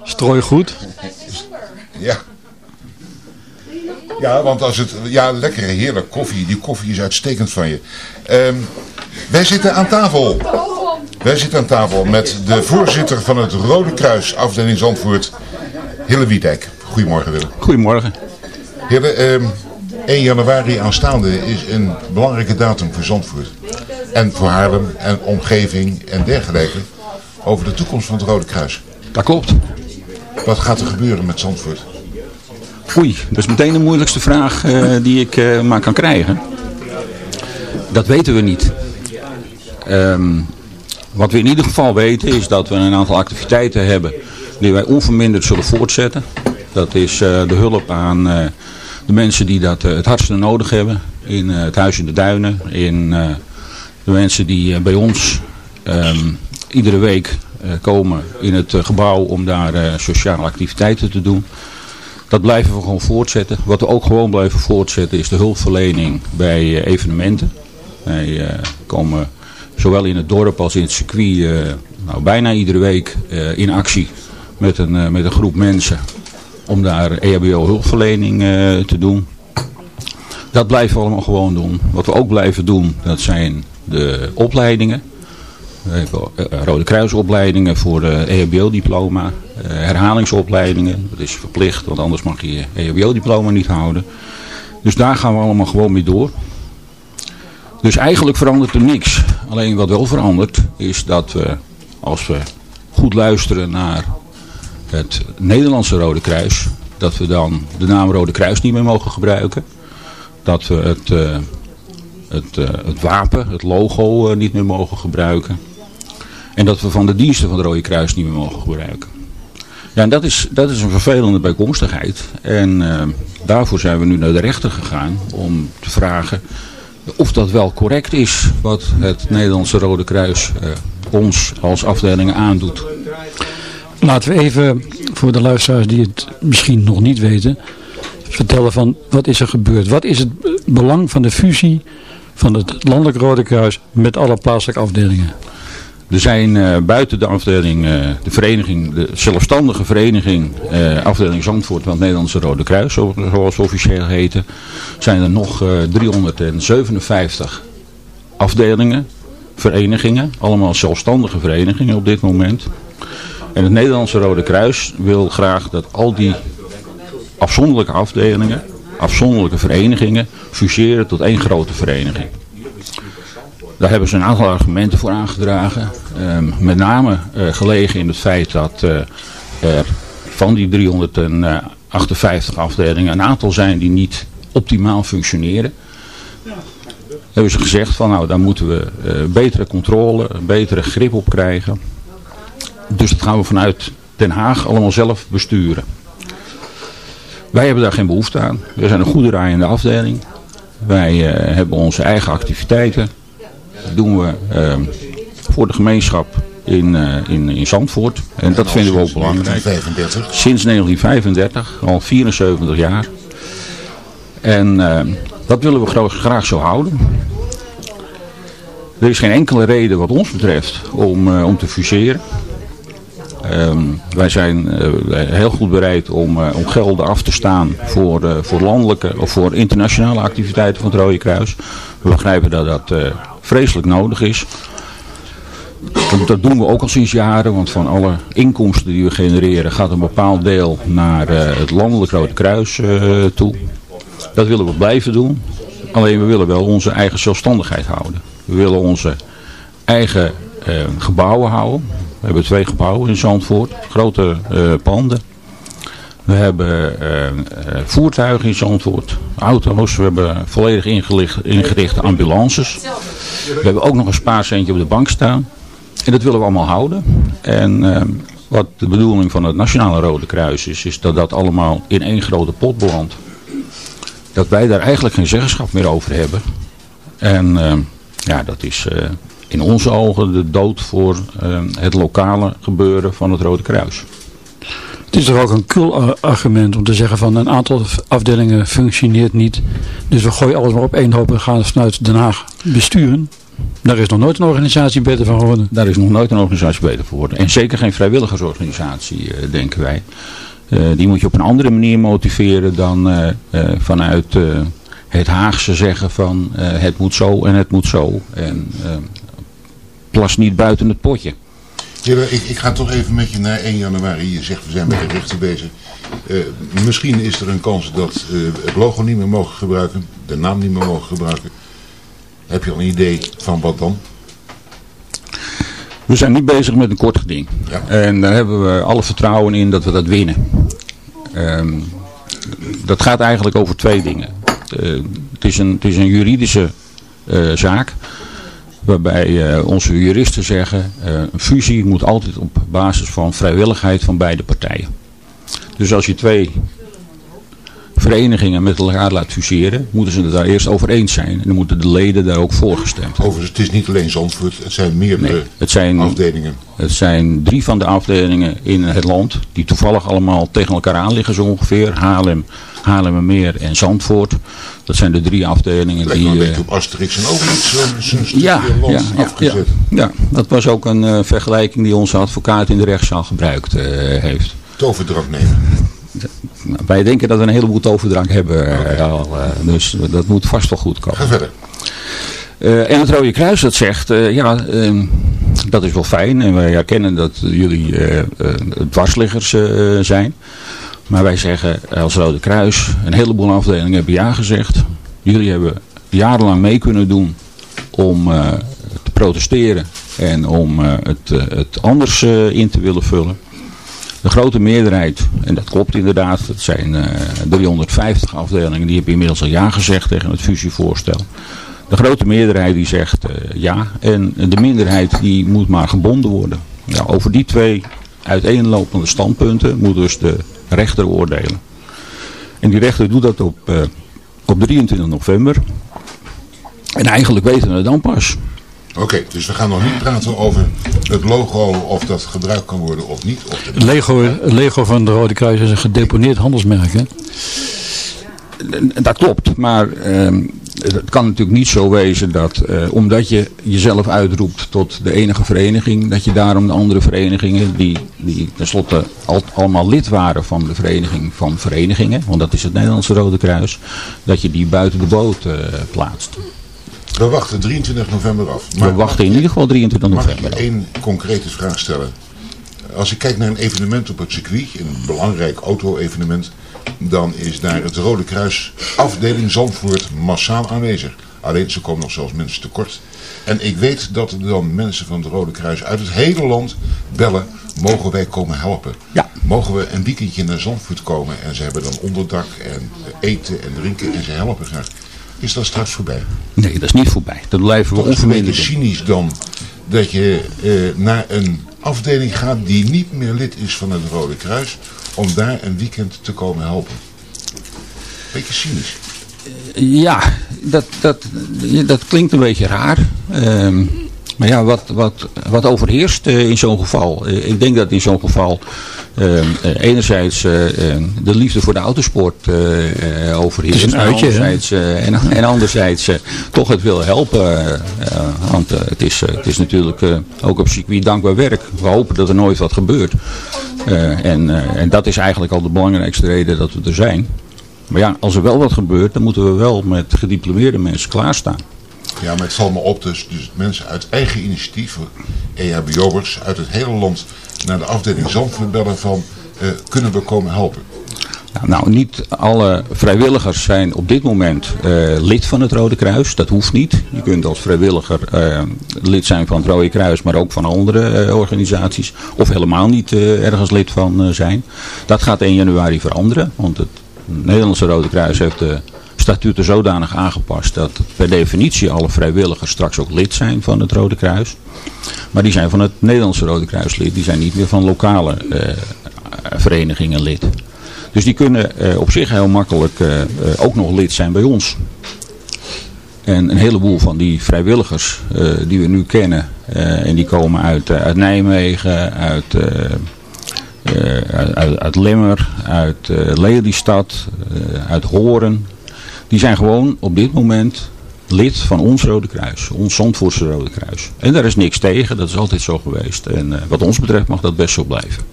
Strooigoed. Ja. Ja, want als het... Ja, lekkere, heerlijk koffie. Die koffie is uitstekend van je. Ehm, wij zitten aan tafel. Wij zitten aan tafel met de voorzitter van het Rode Kruis, afdeling Zandvoort, Hille Wiedijk. Goedemorgen Willem. Goedemorgen. Hille, ehm 1 januari aanstaande is een belangrijke datum voor Zandvoort. En voor Haarlem en omgeving en dergelijke. Over de toekomst van het Rode Kruis. Dat klopt. Wat gaat er gebeuren met Zandvoort? Oei, dat is meteen de moeilijkste vraag eh, die ik eh, maar kan krijgen. Dat weten we niet. Ehm, wat we in ieder geval weten is dat we een aantal activiteiten hebben die wij onverminderd zullen voortzetten. Dat is eh, de hulp aan de mensen die dat het hardste nodig hebben. In het Huis in de Duinen. In de mensen die bij ons ehm, iedere week eh, komen in het eh, gebouw om daar eh, sociale activiteiten te doen. Dat blijven we gewoon voortzetten. Wat we ook gewoon blijven voortzetten is de hulpverlening bij evenementen. Wij komen zowel in het dorp als in het circuit nou, bijna iedere week in actie met een, met een groep mensen om daar EHBO hulpverlening te doen. Dat blijven we allemaal gewoon doen. Wat we ook blijven doen, dat zijn de opleidingen. Hebben eh, Rode Kruisopleidingen voor de E EHBO-diploma. eh, herhalingsopleidingen, dat is verplicht, want anders mag je je EHBO-diploma niet houden. Dus daar gaan we allemaal gewoon mee door. Dus eigenlijk verandert er niks. Alleen wat wel verandert is dat we, als we goed luisteren naar het Nederlandse Rode Kruis, dat we dan de naam Rode Kruis niet meer mogen gebruiken. Dat we het, eh, het, eh, het wapen, het logo eh, niet meer mogen gebruiken. En dat we van de diensten van het Rode Kruis niet meer mogen gebruiken. Ja, en dat is, dat is een vervelende bijkomstigheid. En eh, daarvoor zijn we nu naar de rechter gegaan om te vragen of dat wel correct is wat het Nederlandse Rode Kruis eh, ons als afdeling aandoet. Laten we even voor de luisteraars die het misschien nog niet weten, vertellen van wat is er gebeurd. Wat is het belang van de fusie van het Landelijk Rode Kruis met alle plaatselijke afdelingen? Er zijn eh, buiten de afdeling, eh, de vereniging, de zelfstandige vereniging, eh, afdeling Zandvoort van het Nederlandse Rode Kruis, zo- zoals officieel heten, zijn er nog eh, 357 afdelingen, verenigingen, allemaal zelfstandige verenigingen op dit moment. En het Nederlandse Rode Kruis wil graag dat al die afzonderlijke afdelingen, afzonderlijke verenigingen, fuseren tot één grote vereniging. Daar hebben ze een aantal argumenten voor aangedragen. Ehm, met name eh, gelegen in het feit dat eh, er van die 358 afdelingen een aantal zijn die niet optimaal functioneren. Hebben ze gezegd van nou daar moeten we eh, betere controle, betere grip op krijgen. Dus dat gaan we vanuit Den Haag allemaal zelf besturen. Wij hebben daar geen behoefte aan. We zijn een goede draaiende afdeling. Wij hebben onze eigen activiteiten. Doen we eh, voor de gemeenschap in, eh, in, in Zandvoort. En dat vinden we ook belangrijk. 1935. Sinds 1935, al 74 jaar. En eh, dat willen we graag zo houden. Er is geen enkele reden wat ons betreft om, eh, om te fuseren. Ehm, wij zijn eh, heel goed bereid om, eh, om gelden af te staan voor, voor landelijke of voor internationale activiteiten van het Rode Kruis. We begrijpen dat dat vreselijk nodig is. Dat, doen we ook al sinds jaren, want van alle inkomsten die we genereren gaat een bepaald deel naar eh, het landelijk Rode Kruis eh, toe. Dat willen we blijven doen. Alleen we willen wel onze eigen zelfstandigheid houden. We willen onze eigen eh, gebouwen houden. We hebben twee gebouwen in Zandvoort, grote panden. We hebben eh, eh, voertuigen in Zandvoort, auto's. We hebben volledig ingelicht, ingerichte ambulances. We hebben ook nog een spaarcentje op de bank staan. En dat willen we allemaal houden. En eh, wat de bedoeling van het Nationale Rode Kruis is, is dat dat allemaal in één grote pot belandt. Dat wij daar eigenlijk geen zeggenschap meer over hebben. En eh, ja, dat is eh, in onze ogen de dood voor eh, het lokale gebeuren van het Rode Kruis. Het is toch ook een kul argument om te zeggen van een aantal afdelingen functioneert niet. Dus we gooien alles maar op één hoop en gaan vanuit Den Haag besturen. Daar is nog nooit een organisatie beter van geworden. Daar is nog nooit een organisatie beter voor geworden. En zeker geen vrijwilligersorganisatie, eh, denken wij. Eh, die moet je op een andere manier motiveren dan eh, vanuit het Haagse zeggen van het moet zo en het moet zo. En plas niet buiten het potje. Ik, ik ga toch even met je naar 1 januari. Je zegt we zijn met de rechten bezig. Eh, misschien is er een kans dat uh, het logo niet meer mogen gebruiken. De naam niet meer mogen gebruiken. Heb je al een idee van wat dan? We zijn nu bezig met een kort geding. Ja. En daar hebben we alle vertrouwen in dat we dat winnen. Ehm, dat gaat eigenlijk over twee dingen. Eh, het, is een, het is een juridische zaak. Waarbij eh, onze juristen zeggen, eh, een fusie moet altijd op basis van vrijwilligheid van beide partijen. Dus als je twee verenigingen met elkaar laat fuseren, moeten ze het daar eerst over eens zijn. En dan moeten de leden daar ook voor gestemd hebben. Overigens, het is niet alleen Zandvoort. Het zijn meerdere Nee, het zijn, afdelingen. het zijn drie van de afdelingen in het land, die toevallig allemaal tegen elkaar aan liggen zo ongeveer. Haarlem, Haarlemmermeer en Zandvoort. Dat zijn de drie afdelingen die... een eh, beetje op Asterix en Obelix. Stukje ja, land ja, ja, ja, afgezet. ja, dat was ook een eh, vergelijking die onze advocaat in de rechtszaal gebruikt eh, heeft. Toverdrank nemen. Wij denken dat we een heleboel toverdrank hebben, eh, eh, dus dat moet vast wel goed komen. Ga verder. Eh, en het Rode Kruis dat zegt, ja, ehm, dat is wel fijn en wij herkennen dat jullie dwarsliggers zijn. Maar wij zeggen als Rode Kruis, een heleboel afdelingen hebben ja gezegd. Jullie hebben jarenlang mee kunnen doen om te protesteren en om het, het anders in te willen vullen. De grote meerderheid, en dat klopt inderdaad, het zijn eh 350 afdelingen, die hebben inmiddels al ja gezegd tegen het fusievoorstel. De grote meerderheid die zegt eh, ja en de minderheid die moet maar gebonden worden. Over die twee uiteenlopende standpunten moet dus de rechter oordelen. En die rechter doet dat op, eh, op 23 november. En eigenlijk weten we het dan pas. Oké, dus we gaan nog niet praten over het logo of dat gebruikt kan worden of niet. Of de- Het Lego, het Lego van de Rode Kruis is een gedeponeerd handelsmerk. Hè? Dat klopt, maar ehm, het kan natuurlijk niet zo wezen dat eh, omdat je jezelf uitroept tot de enige vereniging, dat je daarom de andere verenigingen, die, die tenslotte al, allemaal lid waren van de vereniging van verenigingen, want dat is het Nederlandse Rode Kruis, dat je die buiten de boot eh, plaatst. We wachten 23 november af. We wachten in ieder geval 23 Mag ik november. één concrete vraag stellen? Als ik kijk naar een evenement op het circuit, een belangrijk auto-evenement, dan is daar het Rode Kruis afdeling Zandvoort massaal aanwezig. Alleen ze komen nog zelfs mensen tekort. En ik weet dat er dan mensen van het Rode Kruis uit het hele land bellen, mogen wij komen helpen? Ja. Mogen we een weekendje naar Zandvoort komen en ze hebben dan onderdak en eten en drinken en ze helpen graag. Is dat straks voorbij? Nee, dat is niet voorbij. Dat blijven we is het een beetje onverminderd doen. cynisch dan dat je eh, naar een afdeling gaat die niet meer lid is van het Rode Kruis om daar een weekend te komen helpen. Beetje cynisch. Ja, dat, dat, dat klinkt een beetje raar. Ehm, maar ja, wat, wat, wat overheerst eh, in zo'n geval? Eh, ik denk dat in zo'n geval eh, enerzijds eh, eh, de liefde voor de autosport eh, eh, overheerst. Is een en uitje, hè? anderzijds, en, en anderzijds eh, toch het wil helpen. want het, is, het is natuurlijk eh, ook op circuit dankbaar werk. We hopen dat er nooit wat gebeurt. Eh, en, eh, en dat is eigenlijk al de belangrijkste reden dat we er zijn. Maar ja, als er wel wat gebeurt, dan moeten we wel met gediplomeerde mensen klaarstaan. Ja, maar het valt me op dus, dus mensen uit eigen initiatief, EHBO'ers uit het hele land naar de afdeling Zandvoort bellen van eh, kunnen we komen helpen? Nou, nou, niet alle vrijwilligers zijn op dit moment eh, lid van het Rode Kruis. Dat hoeft niet. Je kunt als vrijwilliger eh, lid zijn van het Rode Kruis, maar ook van andere organisaties. Of helemaal niet ergens lid van zijn. Dat gaat 1 januari veranderen. Want het Nederlandse Rode Kruis heeft de statuten zodanig aangepast dat per definitie alle vrijwilligers straks ook lid zijn van het Rode Kruis. Maar die zijn van het Nederlandse Rode Kruis lid. Die zijn niet meer van lokale eh, verenigingen lid. Dus die kunnen eh, op zich heel makkelijk eh, ook nog lid zijn bij ons. En een heleboel van die vrijwilligers die we nu kennen, en die komen uit, uit Nijmegen, uit, uit, uit, Limmer, uit eh, uit Horen. Die zijn gewoon op dit moment lid van ons Rode Kruis. Ons Zandvoortse Rode Kruis. En daar is niks tegen. Dat is altijd zo geweest. En wat ons betreft mag dat best zo blijven.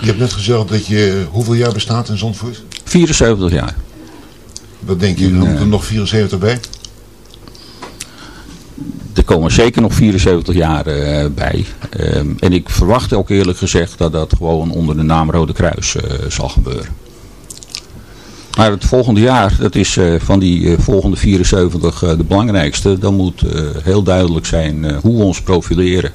Je hebt net gezegd dat je hoeveel jaar bestaat in Zandvoort? 74 jaar. Wat denk je, er nog 74 bij? Er komen zeker nog 74 jaar uh, bij. Um, en ik verwacht ook eerlijk gezegd dat dat gewoon onder de naam Rode Kruis uh, zal gebeuren. Maar het volgende jaar, dat is uh, van die volgende 74 de belangrijkste. Dan moet heel duidelijk zijn hoe we ons profileren.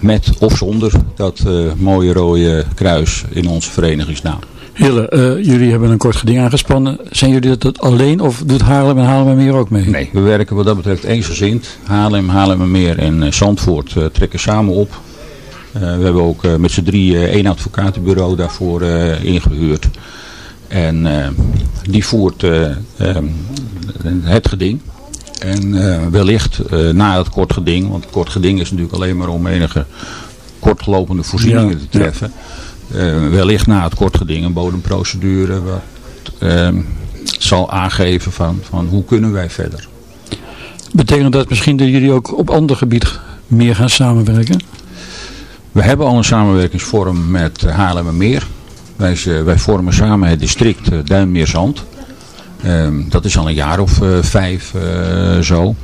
met of zonder dat mooie rode kruis in onze verenigingsnaam. Hille, uh, jullie hebben een kort geding aangespannen. Zijn jullie dat alleen of doet Haarlem en Haarlemmermeer ook mee? Nee, we werken wat dat betreft eensgezind. Haarlem, Haarlemmermeer en uh, Zandvoort uh, trekken samen op. we hebben ook met z'n drie één advocatenbureau daarvoor ingehuurd. En die voert het geding. En wellicht na het kort geding, want het kort geding is natuurlijk alleen maar om enige kortlopende voorzieningen ja, te treffen. Ja wellicht na het kortgeding een bodemprocedure wat uh, zal aangeven van, van hoe kunnen wij verder. Betekent dat misschien dat jullie ook op ander gebied meer gaan samenwerken? We hebben al een samenwerkingsvorm met Haarlemmermeer. Wij, vormen samen het district Duinmeerzand. Um, dat is al een jaar of uh, vijf uh, zo.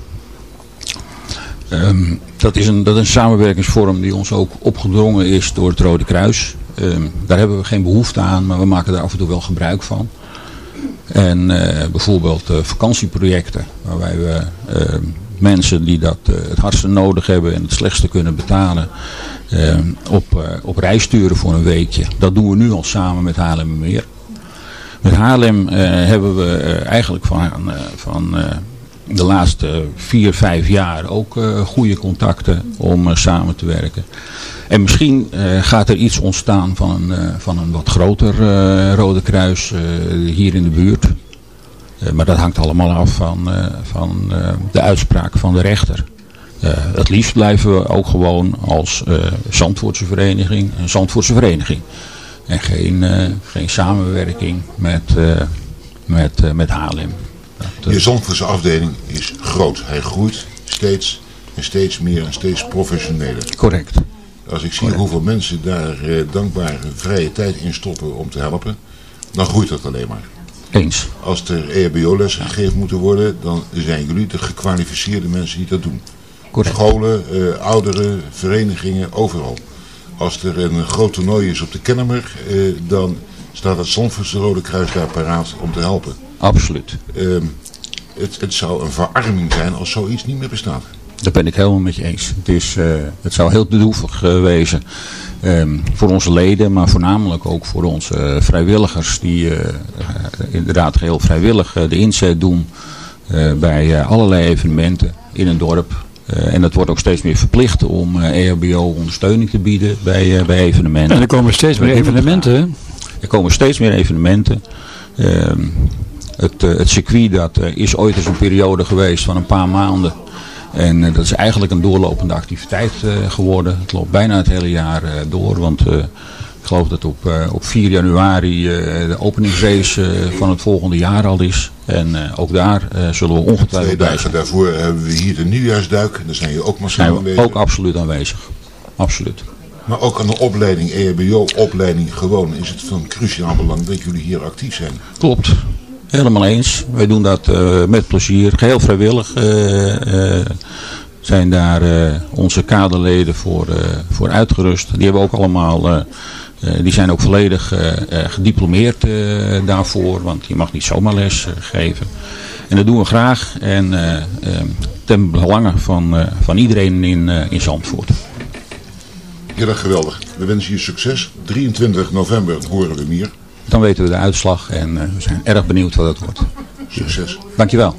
Um, dat, is een, dat is een samenwerkingsvorm die ons ook opgedrongen is door het Rode Kruis. Ehm, daar hebben we geen behoefte aan, maar we maken daar af en toe wel gebruik van. En bijvoorbeeld vakantieprojecten, waarbij we mensen die dat uh, het hardste nodig hebben en het slechtste kunnen betalen, ehm, op, op reis sturen voor een weekje. Dat doen we nu al samen met Haarlem Meer. Met Haarlem hebben we eigenlijk van, van de laatste vier, vijf jaar ook goede contacten om samen te werken. En misschien gaat er iets ontstaan van een, van een wat groter Rode Kruis hier in de buurt. Maar dat hangt allemaal af van, van de uitspraak van de rechter. het liefst blijven we ook gewoon als Zandvoortse vereniging een Zandvoortse vereniging. En geen, geen samenwerking met, met, met Haarlem. Dat, Je Zandvoortse afdeling is groot. Hij groeit steeds en steeds meer en steeds professioneler. Correct. Als ik zie hoeveel mensen daar eh, dankbare vrije tijd in stoppen om te helpen, dan groeit dat alleen maar. Eens. Als er EHBO-lessen gegeven moeten worden, dan zijn jullie de gekwalificeerde mensen die dat doen. Correct. Scholen, eh, ouderen, verenigingen, overal. Als er een groot toernooi is op de Kennemer, eh, dan staat het Zandvoortse Rode Kruis daar paraat om te helpen. Absoluut. Ehm, het, het zou een verarming zijn als zoiets niet meer bestaat. Dat ben ik helemaal met je eens. Het, is, uh, het zou heel bedroevig uh, wezen um, voor onze leden, maar voornamelijk ook voor onze uh, vrijwilligers die inderdaad heel vrijwillig de inzet doen bij allerlei evenementen in een dorp. en het wordt ook steeds meer verplicht om EHBO ondersteuning te bieden bij, bij evenementen. En er komen steeds meer evenementen. Er komen steeds meer evenementen. Ehm, het, het circuit dat is ooit eens een periode geweest van een paar maanden en uh, dat is eigenlijk een doorlopende activiteit uh, geworden. Het loopt bijna het hele jaar uh, door, want ik geloof dat op, op 4 januari de openingsrace van het volgende jaar al is. En ook daar zullen we ongetwijfeld Twee dagen daarvoor hebben we hier de nieuwjaarsduik. Daar zijn je ook massaal zijn aanwezig. Ook absoluut aanwezig. Absoluut. Maar ook aan de opleiding, EHBO-opleiding gewoon, is het van cruciaal belang dat jullie hier actief zijn. Klopt. Helemaal eens. Wij doen dat uh, met plezier. Geheel vrijwillig uh, uh, zijn daar onze kaderleden voor, voor uitgerust. Die hebben ook allemaal... die zijn ook volledig gediplomeerd daarvoor. Want je mag niet zomaar les geven. En dat doen we graag. En ten belange van, van iedereen in, in Zandvoort. Ja, dat geweldig. We wensen je succes. 23 november horen we meer. Dan weten we de uitslag en uh, we zijn erg benieuwd wat het wordt. Succes. Dankjewel.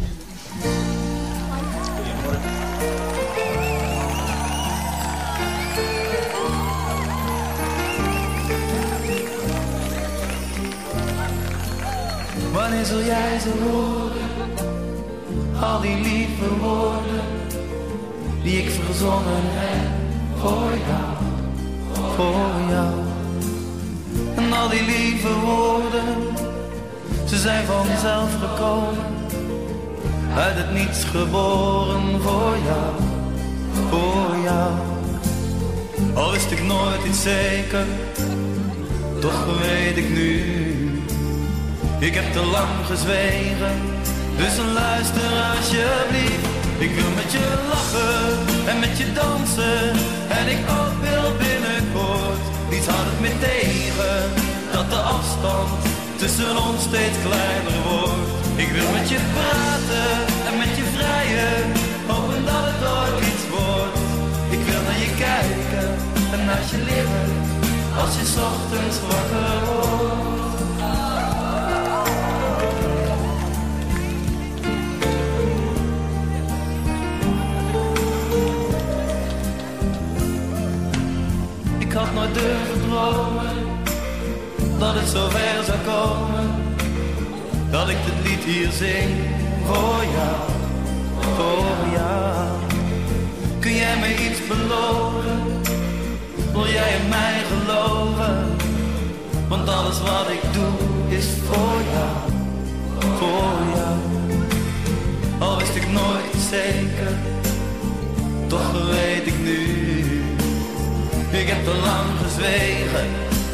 Wanneer zul jij ze horen? Al die lieve woorden die ik verzonnen heb voor jou, voor jou. Al die lieve woorden, ze zijn vanzelf gekomen. uit het niets geboren voor jou, voor jou. Al wist ik nooit iets zeker, toch weet ik nu. Ik heb te lang gezwegen, dus luister alsjeblieft. Ik wil met je lachen en met je dansen, en ik ook wil binnenkort. Niets houdt het meer tegen, dat de afstand tussen ons steeds kleiner wordt. Ik wil met je praten en met je vrijen, hopen dat het ooit iets wordt. Ik wil naar je kijken en naast je liggen, als je ochtends wakker wordt. Durven dromen dat het zover zou komen dat ik dit lied hier zing voor jou, voor jou. Kun jij me iets beloven? Wil jij in mij geloven? Want alles wat ik doe is voor jou, voor jou. Al wist ik nooit zeker, toch weet ik nu. Ik heb te lang gezwegen,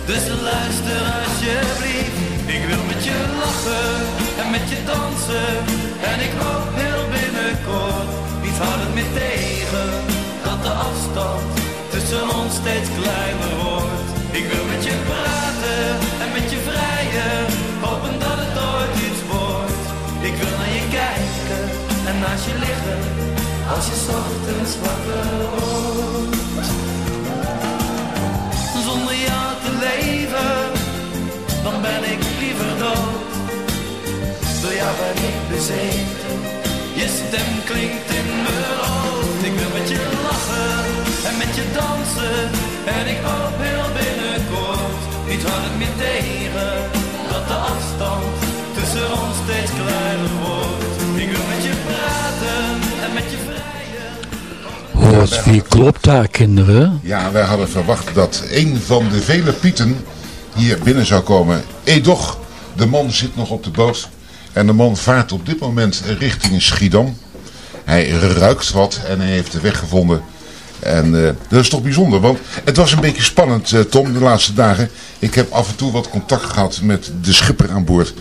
dus luister alsjeblieft. Ik wil met je lachen en met je dansen. En ik hoop heel binnenkort, niets houdt het meer tegen. Dat de afstand tussen ons steeds kleiner wordt. Ik wil met je praten en met je vrijen. Hopen dat het ooit iets wordt. Ik wil naar je kijken en naast je liggen. Als je ochtends wakker wordt. Bezeten, je stem klinkt in mijn hoofd. Ik wil met je lachen en met je dansen. En ik hoop heel binnenkort, niet het meer tegen. Dat de afstand tussen ons steeds kleiner wordt. Ik wil met je praten en met je vrijen. Hoort, wie klopt daar, kinderen? Ja, wij hadden verwacht dat een van de vele Pieten hier binnen zou komen. Edoch, de man zit nog op de boot. En de man vaart op dit moment richting Schiedam. Hij ruikt wat en hij heeft de weg gevonden. En eh, dat is toch bijzonder, want het was een beetje spannend, eh, Tom, de laatste dagen. Ik heb af en toe wat contact gehad met de schipper aan boord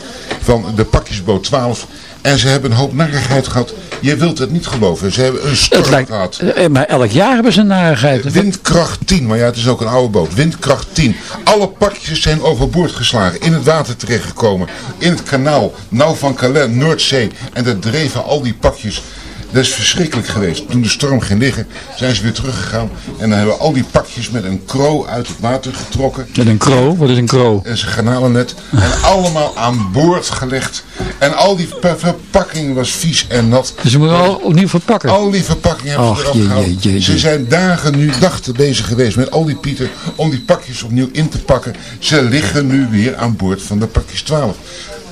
van de pakjesboot 12. En ze hebben een hoop narigheid gehad. Je wilt het niet geloven. Ze hebben een Het lijkt, gehad. eh, maar elk jaar hebben ze een narigheid. Windkracht 10, maar ja, het is ook een oude boot. Windkracht 10. Alle pakjes zijn overboord geslagen, in het water terechtgekomen. In het kanaal, nou van Calais, Noordzee. En daar dreven al die pakjes. Dat is verschrikkelijk geweest. Toen de storm ging liggen, zijn ze weer teruggegaan. En dan hebben we al die pakjes met een kroo uit het water getrokken. Met een kroo? Wat is een kroo? En zijn garnalennet. En allemaal aan boord gelegd. En al die pa- verpakking was vies en nat. Dus ze moeten al opnieuw verpakken. Al die verpakkingen hebben ze eraf gehaald. Ze zijn dagen nu, nachten bezig geweest met al die pieten om die pakjes opnieuw in te pakken. Ze liggen nu weer aan boord van de pakjes 12.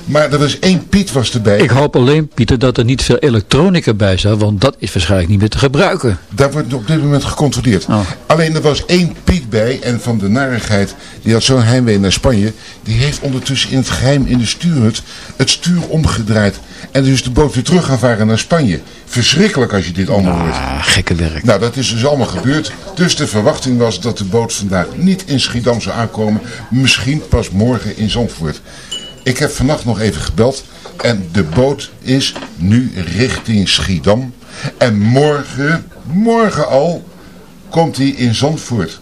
Maar er was één Piet was erbij. Ik hoop alleen, Pieter, dat er niet veel elektronica bij staat, want dat is waarschijnlijk niet meer te gebruiken. Daar wordt op dit moment gecontroleerd. Oh. Alleen er was één Piet bij en van de narigheid, die had zo'n heimwee naar Spanje. Die heeft ondertussen in het geheim in de stuurhut het stuur omgedraaid. En dus de boot weer terug gaan varen naar Spanje. Verschrikkelijk als je dit allemaal hoort. Ah, gekke werk. Nou, dat is dus allemaal gebeurd. Dus de verwachting was dat de boot vandaag niet in Schiedam zou aankomen. Misschien pas morgen in Zandvoort. Ik heb vannacht nog even gebeld. En de boot is nu richting Schiedam. En morgen, morgen al, komt hij in Zandvoort.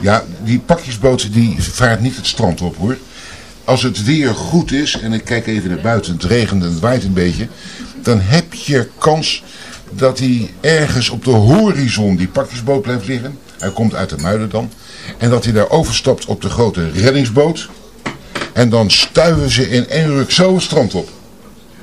Ja, die pakjesboot die vaart niet het strand op hoor. Als het weer goed is, en ik kijk even naar buiten, het regent en het waait een beetje. Dan heb je kans dat hij ergens op de horizon die pakjesboot blijft liggen. Hij komt uit de Muiden dan. En dat hij daar overstapt op de grote reddingsboot. En dan stuiven ze in één ruk zo het strand op.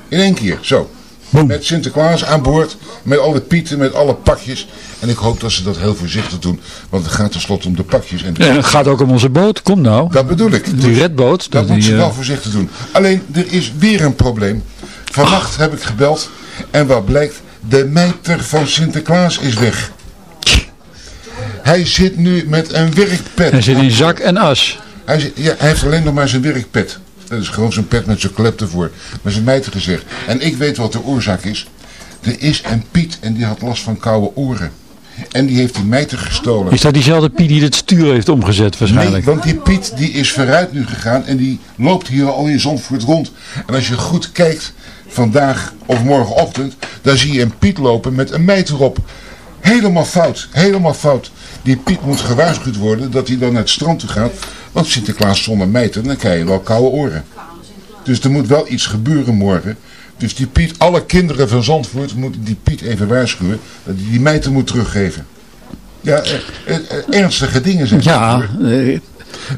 In één keer, zo. Met Sinterklaas aan boord, met alle pieten, met alle pakjes. En ik hoop dat ze dat heel voorzichtig doen, want het gaat tenslotte om de pakjes. En En het gaat ook om onze boot, kom nou. Dat bedoel ik. Die redboot. Dat die, moet ze eh, wel voorzichtig doen. Alleen, er is weer een probleem. Vannacht heb ik gebeld en wat blijkt, de mijter van Sinterklaas is weg. Hij zit nu met een werkpet. Hij zit in zak en as. Hij, ja, hij heeft alleen nog maar zijn werkpet. Dat is gewoon zijn pet met zijn klep ervoor. Maar zijn is weg. En ik weet wat de oorzaak is. Er is een Piet en die had last van koude oren. En die heeft die mijter gestolen. Is dat diezelfde Piet die het stuur heeft omgezet waarschijnlijk? Nee, want die Piet die is vooruit nu gegaan en die loopt hier al in Zandvoort rond. En als je goed kijkt, vandaag of morgenochtend, dan zie je een Piet lopen met een mijter op. Helemaal fout, helemaal fout. Die Piet moet gewaarschuwd worden dat hij dan naar het strand toe gaat. Want Sinterklaas zonder mijter, dan krijg je wel koude oren. Dus er moet wel iets gebeuren morgen. Dus die Piet, alle kinderen van Zandvoort moeten die Piet even waarschuwen dat hij die mijter moet teruggeven. Ja, eh, eh, eh, ernstige dingen zijn. Ja, er.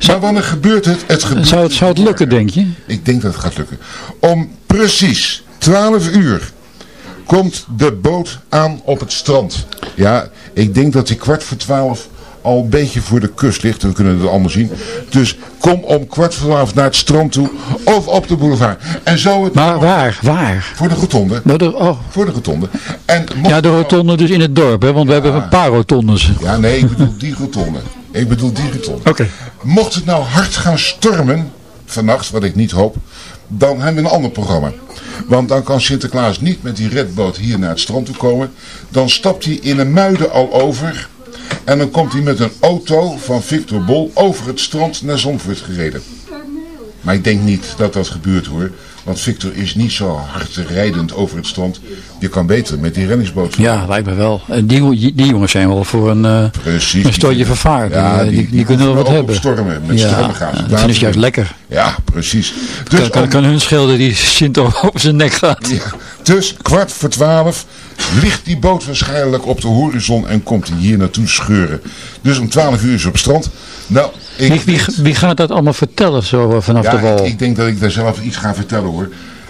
maar wanneer gebeurt het? het gebeurt zou, het, zou het lukken, denk je? Ik denk dat het gaat lukken. Om precies 12 uur komt de boot aan op het strand. Ja, ik denk dat hij kwart voor 12 al een beetje voor de kust ligt. We kunnen het allemaal zien. Dus kom om kwart voor twaalf naar het strand toe. Of op de boulevard. En zo het maar waar? Waar? Voor de rotonde. Nou, de, oh. Voor de rotonde. En ja, de rotonde dus in het dorp. Hè? Want we hebben een paar rotondes. Ja, nee, ik bedoel die rotonde. Ik bedoel die rotonde. Oké. Mocht het nou hard gaan stormen. Vannacht, wat ik niet hoop. Dan hebben we een ander programma. Want dan kan Sinterklaas niet met die redboot hier naar het strand toe komen. Dan stapt hij in een muiden al over en dan komt hij met een auto van Victor Bol over het strand naar Zandvoort gereden. Maar ik denk niet dat dat gebeurt hoor. Want Victor is niet zo hard rijdend over het strand. Je kan beter met die reddingsboot. Ja, lijkt me wel. En die, die jongens zijn wel voor een, uh, Precies, een stootje vervaard. Ja, die, die, die, kunnen wel wat hebben. stormen, met ja, stormen gaan. dat ik juist lekker. Ja, precies. Dus kan, kan, kan hun schilderen die Sint over zijn nek gaat. Ja, dus kwart voor twaalf ligt die boot waarschijnlijk op de horizon en komt hij hier naartoe scheuren. Dus om 12 uur is op strand. Nou, ik, wie, wie, gaat dat allemaal vertellen zo eh, vanaf ja, de wal? Ik, ik, denk dat ik daar zelf iets ga vertellen hoor.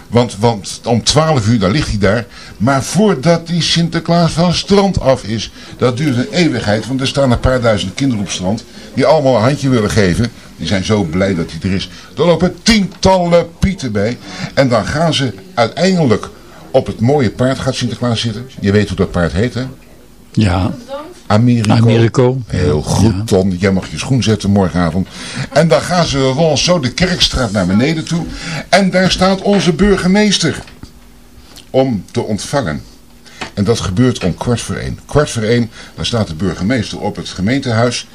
Want, want om 12 uur, dan ligt hij daar. Maar voordat die Sinterklaas van het strand af is, dat duurt een eeuwigheid. Want er staan een paar duizend kinderen op het strand die allemaal een handje willen geven. Die zijn zo blij dat hij er is. Er lopen tientallen pieten bij. En dan gaan ze uiteindelijk op het mooie paard gaat Sinterklaas zitten. Je weet hoe dat paard heet hè? Ja. Americo. Americo. Heel goed, ja. Ton. Jij mag je schoen zetten morgenavond. En dan gaan ze rond zo de kerkstraat naar beneden toe. En daar staat onze burgemeester. Om te ontvangen. En dat gebeurt om kwart voor één. Kwart voor één, dan staat de burgemeester op het gemeentehuis.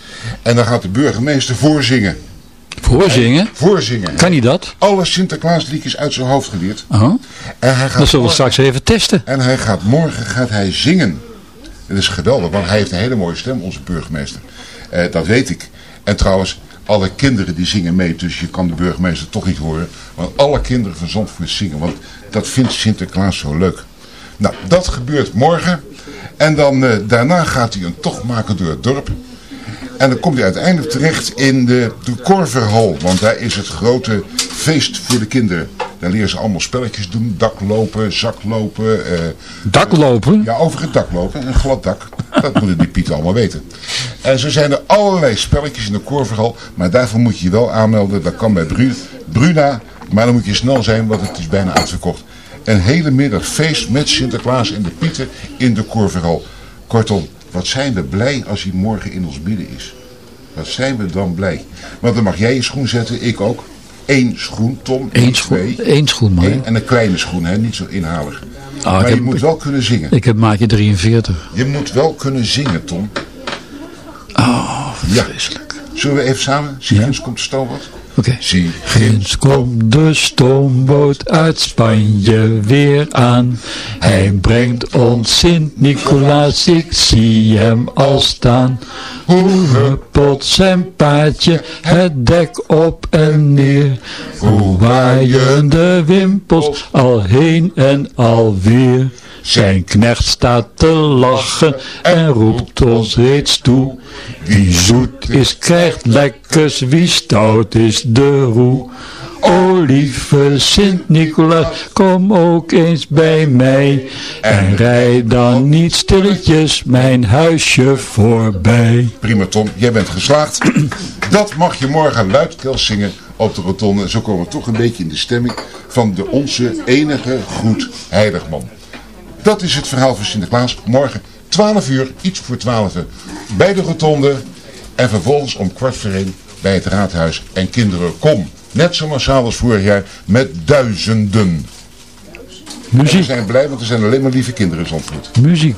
En dan gaat de burgemeester voorzingen. Voorzingen? Voorzingen. Kan hij dat? Alle Sinterklaasliedjes uit zijn hoofd geleerd. Oh. En hij gaat dat zullen we straks even testen. En hij gaat morgen gaat hij zingen. Het is geweldig, want hij heeft een hele mooie stem, onze burgemeester. Uh, dat weet ik. En trouwens, alle kinderen die zingen mee, dus je kan de burgemeester toch niet horen. Want alle kinderen van Zandvoort zingen, want dat vindt Sinterklaas zo leuk. Nou, dat gebeurt morgen. En dan uh, daarna gaat hij een tocht maken door het dorp. En dan komt hij uiteindelijk terecht in de, de. Want daar is het grote feest voor de kinderen. Daar leren ze allemaal spelletjes doen. Daklopen, zaklopen. Uh, daklopen? Ja, over het dak lopen. Een glad dak. Dat moeten die pieten allemaal weten. En zo zijn er allerlei spelletjes in de Korverhal. Maar daarvoor moet je je wel aanmelden. Dat kan bij Bru Bruna. Maar dan moet je snel zijn, want het is bijna uitverkocht. Een hele middag feest met Sinterklaas en de pieten in de Korverhal. Kortom, wat zijn we blij als hij morgen in ons midden is. Wat zijn we dan blij. Want dan mag jij je schoen zetten, ik ook. Eén schoen, Tom. Eén schoen, één schoen maar. Eén, en een kleine schoen, hè? niet zo inhalig. Ah, maar je heb, moet wel kunnen zingen. Ik heb maatje 43. Je moet wel kunnen zingen, Tom. Oh, vreselijk. Ja. Zullen we even samen? Ja? komt de stoomboot. Okay. Ginds komt de stoomboot uit Spanje weer aan. Hij brengt ons Sint-Nicolaas, ik zie hem al staan. Hoe huppelt zijn paardje het dek op en neer. Hoe waaien de wimpels al heen en alweer. Zijn knecht staat te lachen en roept ons reeds toe. Wie zoet is krijgt lekkers, wie stout is de roe. O lieve Sint-Nicolaas, kom ook eens bij mij. En rijd dan niet stilletjes mijn huisje voorbij. Prima Tom, jij bent geslaagd. Dat mag je morgen luidkeels zingen op de rotonde. Zo komen we toch een beetje in de stemming van de onze enige goed heiligman. Dat is het verhaal van Sinterklaas. Morgen 12 uur, iets voor 12 uur, bij de rotonde. En vervolgens om kwart voor 1 bij het raadhuis. En kinderen, kom. Net zo massaal als vorig jaar met duizenden. Muziek. We zijn blij, want er zijn alleen maar lieve kinderen zonder Muziek.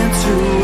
through.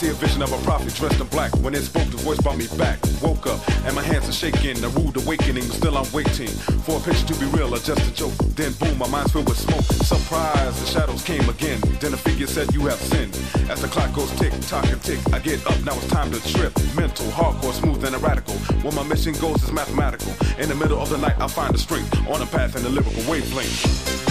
See a vision of a prophet dressed in black. When it spoke, the voice brought me back. Woke up and my hands are shaking. A rude awakening, but still I'm waiting for a picture to be real or just a joke. Then boom, my mind's filled with smoke. Surprise, the shadows came again. Then a figure said, You have sinned. As the clock goes tick, tock and tick, I get up. Now it's time to trip. Mental, hardcore, smooth and radical. Where my mission goes is mathematical. In the middle of the night, I find the strength on a path in the lyrical wavelength.